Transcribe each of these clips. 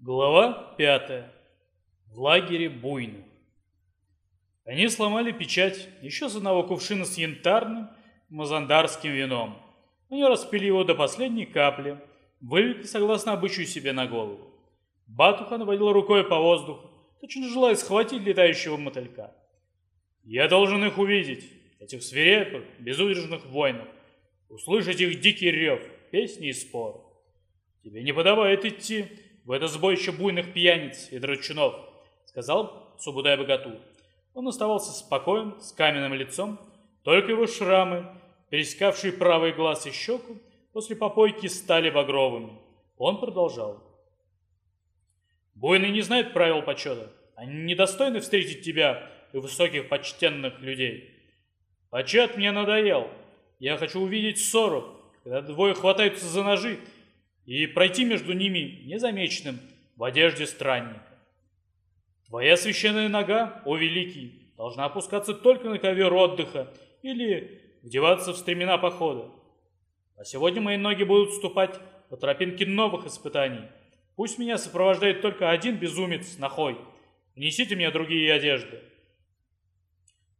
Глава пятая. В лагере буйных. Они сломали печать еще с одного кувшина с янтарным мазандарским вином. Они распили его до последней капли, вылили согласно обычаю себе на голову. Батухан водил рукой по воздуху, точно желая схватить летающего мотылька. «Я должен их увидеть, этих свирепых, безудержных воинов, услышать их дикий рев, песни и спор. Тебе не подобает идти в это сборище буйных пьяниц и драчунов», — сказал Субудай Богату. Он оставался спокоен, с каменным лицом, только его шрамы, пересекавшие правый глаз и щеку, после попойки стали багровыми. Он продолжал. «Буйные не знают правил почета. Они недостойны встретить тебя и высоких почтенных людей. Почет мне надоел. Я хочу увидеть ссору, когда двое хватаются за ножи и пройти между ними незамеченным в одежде странника. Твоя священная нога, о великий, должна опускаться только на ковер отдыха или вдеваться в стремена похода. А сегодня мои ноги будут ступать по тропинке новых испытаний. Пусть меня сопровождает только один безумец, нахой. Несите мне другие одежды.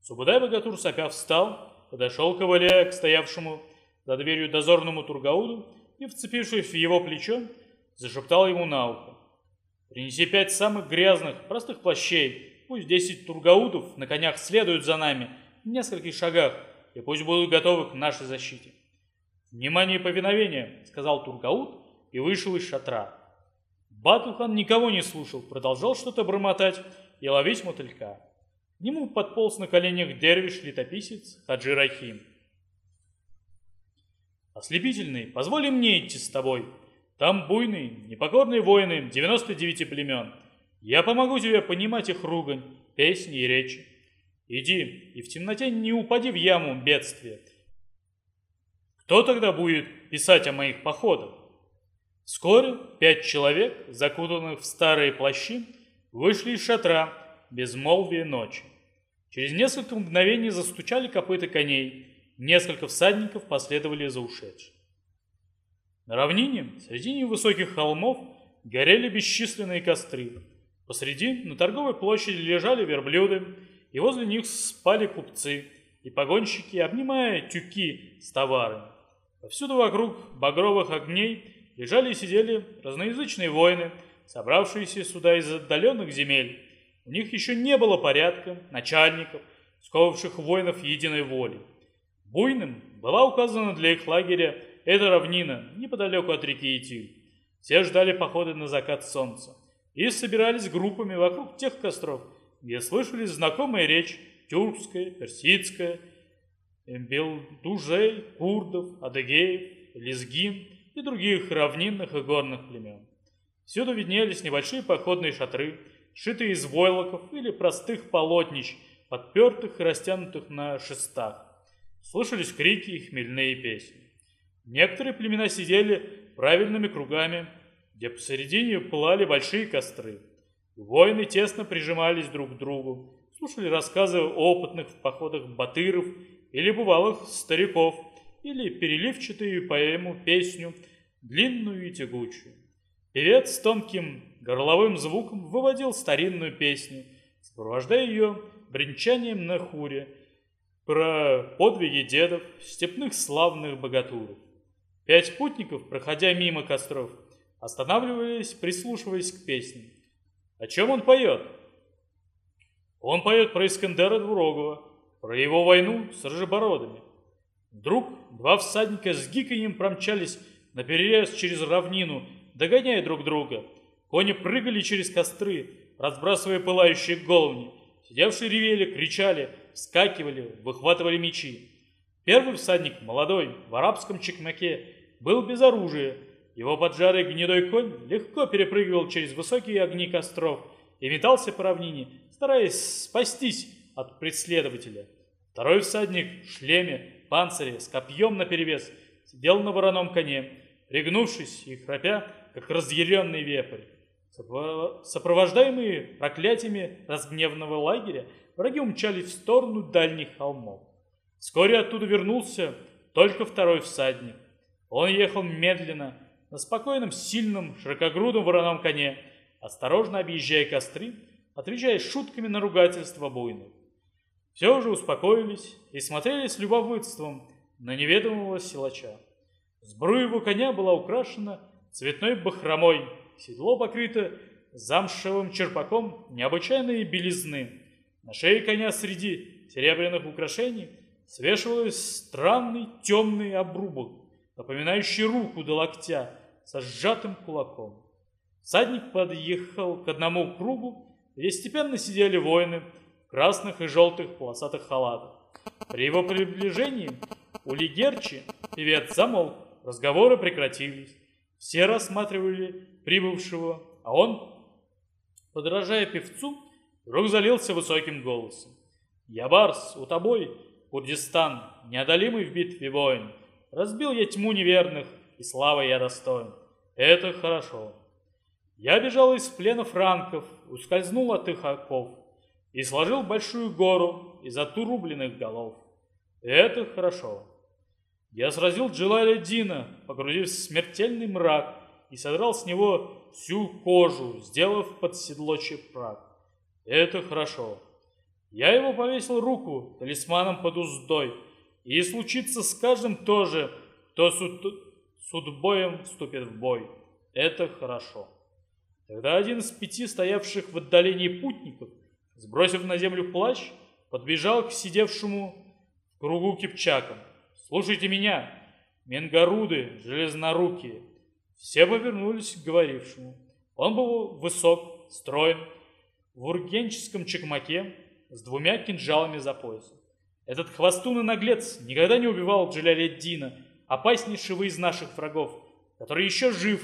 Субудай Богатур сопя встал, подошел ковыляя к стоявшему за дверью дозорному Тургауду и, вцепившись в его плечо, зашептал ему на ухо. «Принеси пять самых грязных, простых плащей, пусть десять тургаудов на конях следуют за нами в нескольких шагах, и пусть будут готовы к нашей защите». «Внимание и повиновение!» — сказал Тургауд и вышел из шатра. Батухан никого не слушал, продолжал что-то бормотать и ловить мотылька. К нему подполз на коленях дервиш-летописец Хаджи Рахим. Ослепительный, позволь мне идти с тобой. Там буйные, непокорные воины 99 племен. Я помогу тебе понимать их ругань, песни и речи. Иди, и в темноте не упади в яму бедствия. Кто тогда будет писать о моих походах? Вскоре пять человек, закутанных в старые плащи, вышли из шатра безмолвие ночи. Через несколько мгновений застучали копыта коней, Несколько всадников последовали за ушедшим. На равнине, среди невысоких холмов, горели бесчисленные костры. Посреди, на торговой площади, лежали верблюды, и возле них спали купцы и погонщики, обнимая тюки с товарами. Повсюду вокруг багровых огней лежали и сидели разноязычные воины, собравшиеся сюда из отдаленных земель. У них еще не было порядка, начальников, сковавших воинов единой волей. Буйным была указана для их лагеря эта равнина неподалеку от реки Итиль. Все ждали похода на закат солнца и собирались группами вокруг тех костров, где слышались знакомая речь тюркская, персидская, белдужей, курдов, адыгеев, лезгин и других равнинных и горных племен. Всюду виднелись небольшие походные шатры, сшитые из войлоков или простых полотнищ, подпертых и растянутых на шестах. Слышались крики и хмельные песни. Некоторые племена сидели правильными кругами, где посередине пылали большие костры. Воины тесно прижимались друг к другу, слушали рассказы опытных в походах батыров или бывалых стариков, или переливчатую поэму, песню, длинную и тягучую. Певец с тонким горловым звуком выводил старинную песню, сопровождая ее бренчанием на хуре про подвиги дедов, степных славных богатуров. Пять путников, проходя мимо костров, останавливались, прислушиваясь к песне. О чем он поет? Он поет про Искандера Двурогова, про его войну с рыжебородами. Вдруг два всадника с гиканьем промчались на перерез через равнину, догоняя друг друга. Кони прыгали через костры, разбрасывая пылающие головни. Сидевшие ревели, кричали, вскакивали, выхватывали мечи. Первый всадник, молодой, в арабском чекмаке, был без оружия. Его поджарый гнедой конь легко перепрыгивал через высокие огни костров и метался по равнине, стараясь спастись от преследователя. Второй всадник в шлеме, панцире, с копьем наперевес, сидел на вороном коне, пригнувшись и храпя, как разъяренный вепрь. Сопровождаемые проклятиями разгневанного лагеря, враги умчались в сторону дальних холмов. Вскоре оттуда вернулся только второй всадник. Он ехал медленно, на спокойном, сильном, широкогрудом вороном коне, осторожно объезжая костры, отвечая шутками на ругательства буйных. Все уже успокоились и смотрели с любопытством на неведомого силача. Сбруя его коня была украшена цветной бахромой, седло покрыто замшевым черпаком необычайной белизны. На шее коня среди серебряных украшений свешивался странный темный обрубок, напоминающий руку до локтя со сжатым кулаком. Садник подъехал к одному кругу, где степенно сидели воины в красных и желтых полосатых халатах. При его приближении у Лигерчи певец замолк, разговоры прекратились. Все рассматривали прибывшего, а он, подражая певцу, вдруг залился высоким голосом. «Я Барс, у тобой, Курдистан, неодолимый в битве воин. Разбил я тьму неверных, и славы я достоин. Это хорошо. Я бежал из плена франков, ускользнул от их оков и сложил большую гору из отрубленных голов. Это хорошо. Я сразил Джилаля Дина, погрузив в смертельный мрак, и содрал с него всю кожу, сделав под седло чепрак. Это хорошо. Я его повесил руку талисманом под уздой, и случится с каждым тоже, кто суд... судбоем вступит в бой. Это хорошо. Тогда один из пяти стоявших в отдалении путников, сбросив на землю плащ, подбежал к сидевшему кругу кипчакам. «Слушайте меня, менгаруды, железнорукие!» Все повернулись к говорившему. Он был высок, строен, в ургенческом чекмаке, с двумя кинжалами за поясом. Этот хвостун и наглец никогда не убивал Джаляледдина, опаснейшего из наших врагов, который еще жив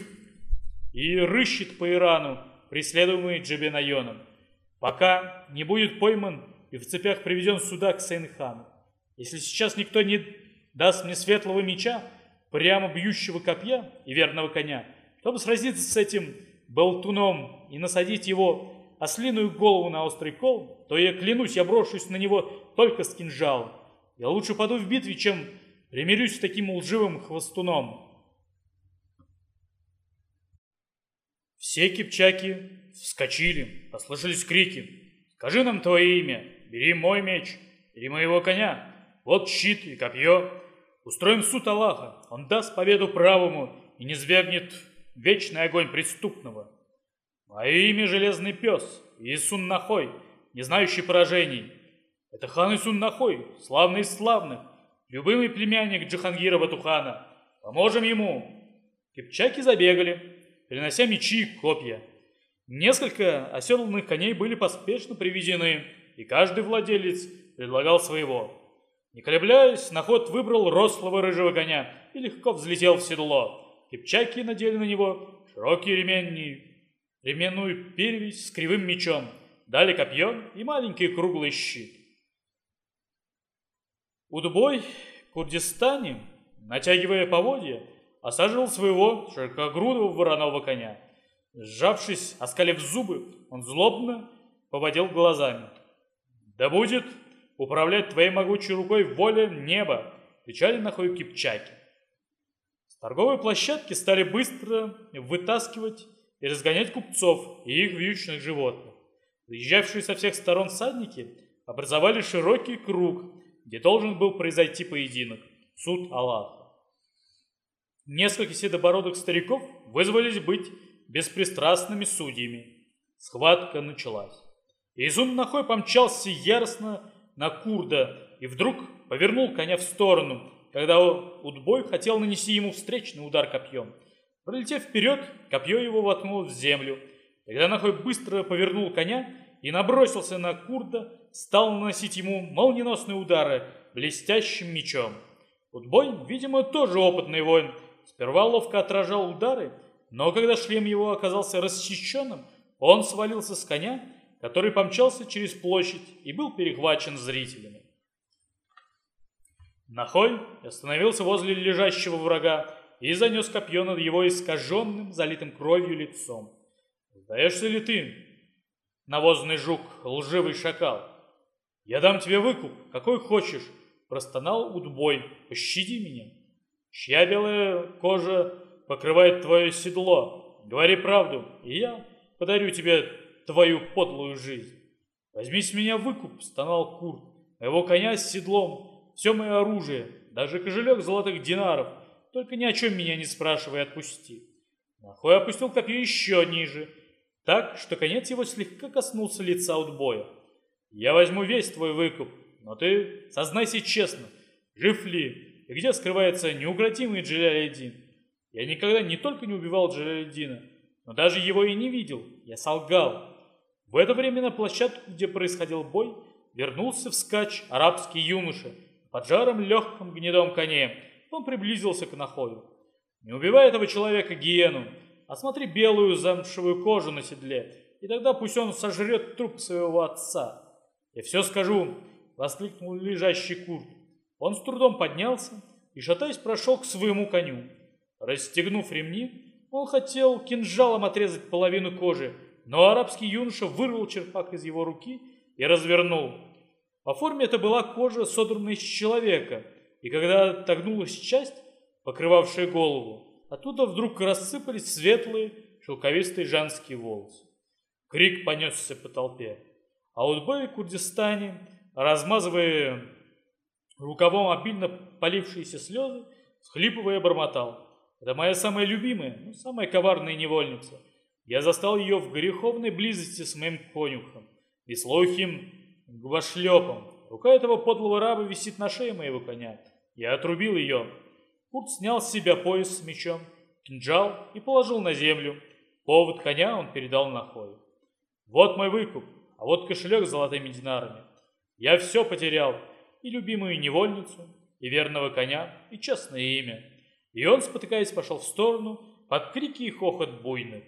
и рыщет по Ирану, преследуемый Джабенайоном, пока не будет пойман и в цепях приведен сюда к Сейнхану. Если сейчас никто не даст мне светлого меча, прямо бьющего копья и верного коня, чтобы сразиться с этим болтуном и насадить его ослиную голову на острый кол, то я клянусь, я брошусь на него только с кинжалом. Я лучше паду в битве, чем примирюсь с таким лживым хвостуном. Все кипчаки вскочили, послышались крики. «Скажи нам твое имя, бери мой меч, бери моего коня, вот щит и копье. Устроим суд Аллаха, он даст победу правому и не свергнет вечный огонь преступного. Мое имя Железный Пес, Исун Нахой, не знающий поражений. Это хан Исун Нахой, славный из славных, любимый племянник Джихангира Батухана. Поможем ему!» Кипчаки забегали, принося мечи и копья. Несколько оседланных коней были поспешно привезены, и каждый владелец предлагал своего. Не колебляясь, на ход выбрал рослого рыжего коня и легко взлетел в седло. Кипчаки надели на него широкие ремени, ременную перевязь с кривым мечом, дали копье и маленький круглый щит. Удбой в Курдистане, натягивая поводья, осаживал своего широкогрудого вороного коня. Сжавшись, оскалив зубы, он злобно поводил глазами. «Да будет управлять твоей могучей рукой воля неба!» — кричали нахуй кипчаки. С торговой площадки стали быстро вытаскивать и разгонять купцов и их вьючных животных. Приезжавшие со всех сторон садники образовали широкий круг, где должен был произойти поединок – суд Аллаха. Несколько седобородых стариков вызвались быть беспристрастными судьями. Схватка началась. Изум нахой помчался яростно на Курда и вдруг повернул коня в сторону, когда Удбой хотел нанести ему встречный удар копьем. Пролетев вперед, копье его воткнулось в землю. Тогда нахой быстро повернул коня и набросился на Курда, стал наносить ему молниеносные удары блестящим мечом. Удбой, видимо, тоже опытный воин, Сперва ловко отражал удары, но когда шлем его оказался расчищенным, он свалился с коня, который помчался через площадь и был перехвачен зрителями. Нахой остановился возле лежащего врага и занес копье над его искаженным, залитым кровью лицом. «Сдаешься ли ты, навозный жук, лживый шакал? Я дам тебе выкуп, какой хочешь!» Простонал Удбой. «Пощади меня!» Чья белая кожа покрывает твое седло? Говори правду, и я подарю тебе твою подлую жизнь. Возьми с меня выкуп, стонал Курт, моего коня с седлом, все мое оружие, даже кошелек золотых динаров, только ни о чем меня не спрашивай, отпусти. Нахой опустил копье еще ниже, так, что конец его слегка коснулся лица Утбоя. Я возьму весь твой выкуп, но ты сознайся честно, жив ли и где скрывается неукротимый Джалялидин. Я никогда не только не убивал Джалялидина, но даже его и не видел, я солгал. В это время на площадку, где происходил бой, вернулся вскачь арабский юноша под жаром легком гнедом коне. Он приблизился к Нахою. «Не убивай этого человека гиену, а смотри белую замшевую кожу на седле, и тогда пусть он сожрет труп своего отца». «Я все скажу», — воскликнул лежащий Курт. Он с трудом поднялся и, шатаясь, прошел к своему коню. Расстегнув ремни, он хотел кинжалом отрезать половину кожи, но арабский юноша вырвал черпак из его руки и развернул. По форме это была кожа, содранная из человека, и когда отогнулась часть, покрывавшая голову, оттуда вдруг рассыпались светлые, шелковистые женские волосы. Крик понесся по толпе. А Утбой в Курдистане, размазывая рукавом обильно полившиеся слезы, схлипывая бормотал. Это моя самая любимая, ну, самая коварная невольница. Я застал ее в греховной близости с моим конюхом, веслоухим гвошлепом. Рука этого подлого раба висит на шее моего коня. Я отрубил ее. Курт снял с себя пояс с мечом, кинжал и положил на землю. Повод коня он передал Нахою. Вот мой выкуп, а вот кошелек с золотыми динарами. Я все потерял, и любимую невольницу, и верного коня, и честное имя. И он, спотыкаясь, пошел в сторону под крики и хохот буйных.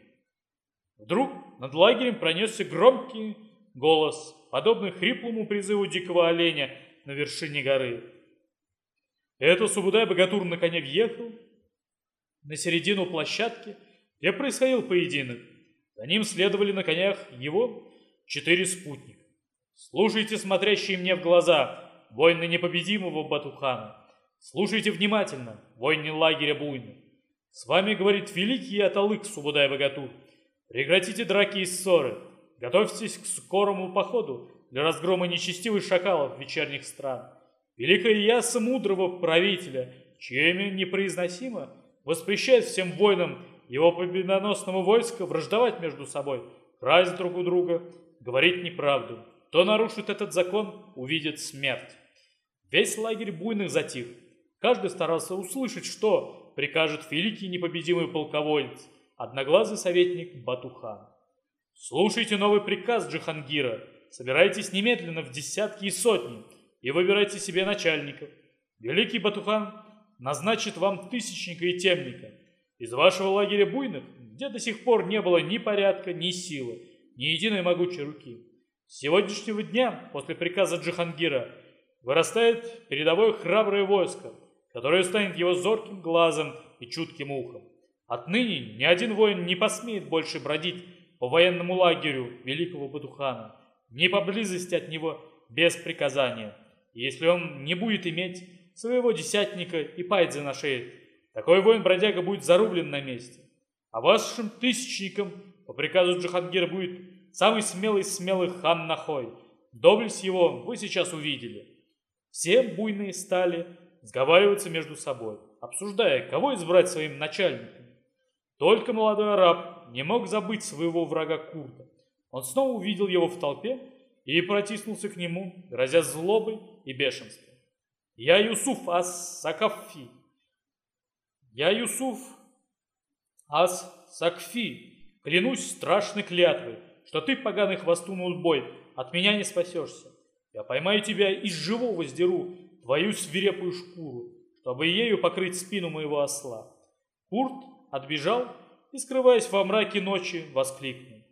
Вдруг над лагерем пронесся громкий голос, подобный хриплому призыву дикого оленя на вершине горы. Это Субудай-богатур на коне въехал на середину площадки, где происходил поединок. За ним следовали на конях его четыре спутника. Слушайте, смотрящие мне в глаза, воины непобедимого Батухана. Слушайте внимательно, воины лагеря Буйна. С вами говорит великий Аталык Субудай-богатур. Прекратите драки и ссоры. Готовьтесь к скорому походу для разгрома нечестивых шакалов вечерних стран. Великая яса мудрого правителя, чье имя непроизносимо, воспрещает всем воинам его победоносного войска враждовать между собой, красть друг у друга, говорить неправду. Кто нарушит этот закон, увидит смерть. Весь лагерь буйных затих. Каждый старался услышать, что прикажет великий непобедимый полководец, одноглазый советник Батухан. Слушайте новый приказ Джихангира. Собирайтесь немедленно в десятки и сотни и выбирайте себе начальников. Великий Батухан назначит вам тысячника и темника. Из вашего лагеря буйных, где до сих пор не было ни порядка, ни силы, ни единой могучей руки. С сегодняшнего дня, после приказа Джихангира, вырастает передовое храброе войско, которое станет его зорким глазом и чутким ухом. Отныне ни один воин не посмеет больше бродить по военному лагерю великого Батухана, ни поблизости от него без приказания. если он не будет иметь своего десятника и пайдзы на шее, такой воин-бродяга будет зарублен на месте. А вашим тысячником по приказу Джихангира будет самый смелый из смелых хан Нахой. Доблесть его вы сейчас увидели. Все буйные стали сговариваться между собой, обсуждая, кого избрать своим начальником. Только молодой араб не мог забыть своего врага Курта. Он снова увидел его в толпе и протиснулся к нему, грозя злобой и бешенством. «Я Юсуф Ас-Сакафи! Я Юсуф Ас-Сакфи! Клянусь страшной клятвой, что ты, поганый хвостун Ульбой, от меня не спасешься. Я поймаю тебя и живого сдеру твою свирепую шкуру, чтобы ею покрыть спину моего осла». Курт отбежал и, скрываясь во мраке ночи, воскликнул.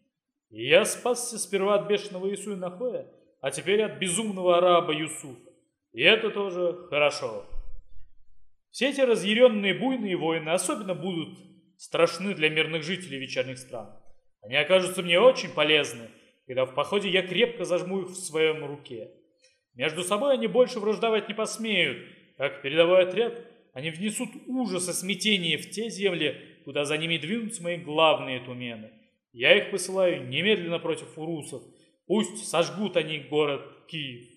Я спасся сперва от бешеного Исуя Нахоя, а теперь от безумного араба Юсуфа. И это тоже хорошо. Все эти разъяренные буйные воины особенно будут страшны для мирных жителей вечерних стран. Они окажутся мне очень полезны, когда в походе я крепко зажму их в своем руке. Между собой они больше враждовать не посмеют, как передовой отряд они внесут ужас и смятение в те земли, куда за ними двинутся мои главные тумены. Я их посылаю немедленно против урусов. Пусть сожгут они город Киев.